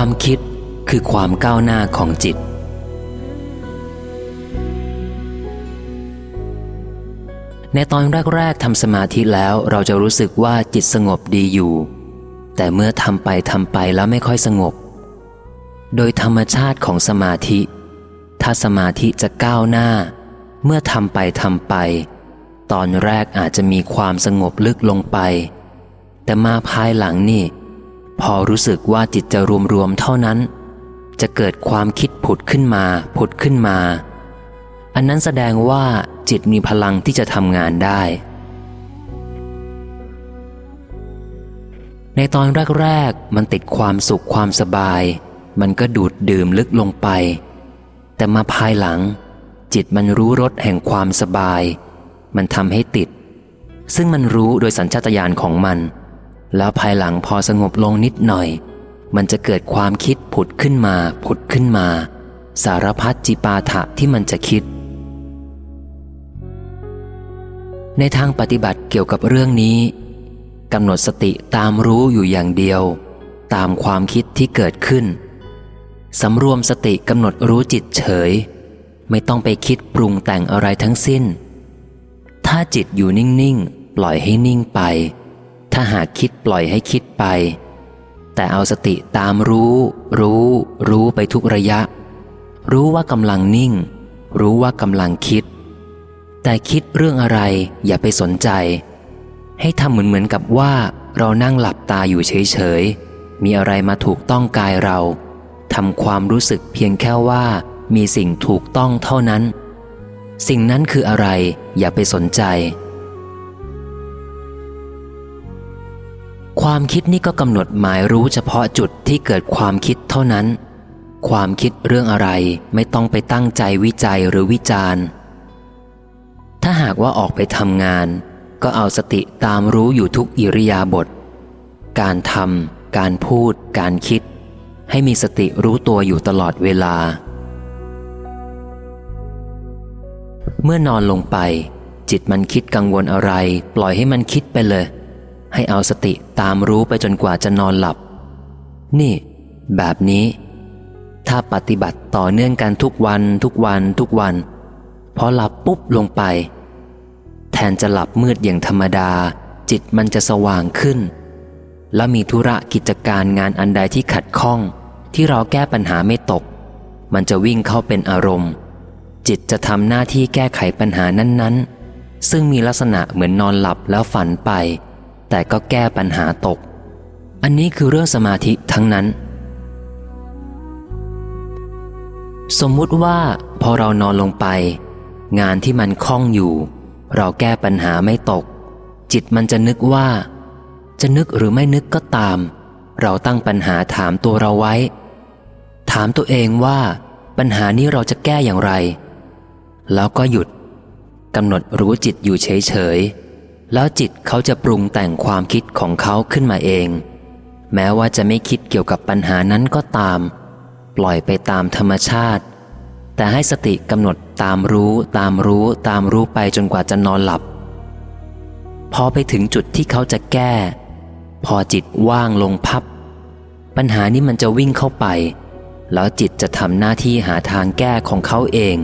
ความคิดคือความก้าวหน้าของจิต ในตอนแรก ๆทำสมาธิแล้วเราจะรู้สึกว่าจิตสงบดีอยู่ แต่เมื่อทำไปทำไปแล้วไม่ค่อยสงบ โดยธรรมชาติของสมาธิ ถ้าสมาธิจะก้าวหน้า เมื่อทำไปทำไป ตอนแรกอาจจะมีความสงบลึกลงไป แต่มาภายหลังนี่ พอรู้สึกว่าจิตจะรวมๆเท่านั้น จะเกิดความคิดผุดขึ้นมา ผุดขึ้นมา อันนั้นแสดงว่าจิตมีพลังที่จะทำงานได้ ในตอนแรกๆมันติดความสุขความสบาย มันก็ดูดดื่มลึกลงไป แต่มาภายหลัง จิตมันรู้รสแห่งความสบาย มันทำให้ติด ซึ่งมันรู้โดยสัญชาตญาณของมัน แล้วภายหลังพอสงบลงนิดหน่อย มันจะเกิดความคิดผุดขึ้นมา ผุดขึ้นมา สารพัดจิปาถะที่มันจะคิด ในทางปฏิบัติเกี่ยวกับเรื่องนี้กำหนดสติตามรู้อยู่อย่างเดียว ตามความคิดที่เกิดขึ้นสำรวมสติกำหนดรู้จิตเฉย ไม่ต้องไปคิดปรุงแต่งอะไรทั้งสิ้น ถ้าจิตอยู่นิ่ง ๆ ปล่อยให้นิ่งไป ถ้าหากคิดปล่อยให้คิดไป แต่เอาสติตามรู้ รู้ รู้ไปทุกระยะ รู้ว่ากำลังนิ่ง รู้ว่ากำลังคิด แต่คิดเรื่องอะไรอย่าไปสนใจ ให้ทำเหมือนเหมือนกับว่าเรานั่งหลับตาอยู่เฉยๆ มีอะไรมาถูกต้องกายเราทำความรู้สึกเพียงแค่ว่ามีสิ่งถูกต้องเท่านั้น สิ่งนั้นคืออะไรอย่าไปสนใจ ความคิดนี่ก็กำหนดหมายรู้เฉพาะจุดที่เกิดความคิดเท่านั้น ความคิดเรื่องอะไรไม่ต้องไปตั้งใจวิจัยหรือวิจารณ์ ถ้าหากว่าออกไปทำงาน ก็เอาสติตามรู้อยู่ทุกอิริยาบถ การทำ การพูด การคิด ให้มีสติรู้ตัวอยู่ตลอดเวลา เมื่อนอนลงไป จิตมันคิดกังวลอะไร ปล่อยให้มันคิดไปเลย ให้เอาสติตามรู้ไปจนกว่าจะนอนหลับ นี่ แบบนี้ ถ้าปฏิบัติต่อเนื่องกันทุกวันทุกวันทุกวัน พอหลับปุ๊บลงไป แทนจะหลับมืดอย่างธรรมดา จิตมันจะสว่างขึ้น และมีธุระกิจการงานอันใดที่ขัดข้อง ที่เราแก้ปัญหาไม่ตก มันจะวิ่งเข้าเป็นอารมณ์ จิตจะทำหน้าที่แก้ไขปัญหานั้น ๆ ซึ่งมีลักษณะเหมือนนอนหลับแล้วฝันไป แต่ก็แก้ปัญหาตก อันนี้คือเรื่องสมาธิทั้งนั้น สมมุติว่าพอเรานอนลงไป งานที่มันคล่องอยู่ เราแก้ปัญหาไม่ตก จิตมันจะนึกว่า จะนึกหรือไม่นึกก็ตาม เราตั้งปัญหาถามตัวเราไว้ ถามตัวเองว่าปัญหานี้เราจะแก้อย่างไร แล้วก็หยุดกำหนดรู้จิตอยู่เฉยๆ แล้วจิตเขาจะปรุงแต่งความคิดของเขาขึ้นมาเอง แม้ว่าจะไม่คิดเกี่ยวกับปัญหานั้นก็ตาม ปล่อยไปตามธรรมชาติ แต่ให้สติกำหนดตามรู้ตามรู้ตามรู้ไปจนกว่าจะนอนหลับ พอไปถึงจุดที่เขาจะแก้ พอจิตว่างลงพับ ปัญหานี้มันจะวิ่งเข้าไป แล้วจิตจะทำหน้าที่หาทางแก้ของเขาเอง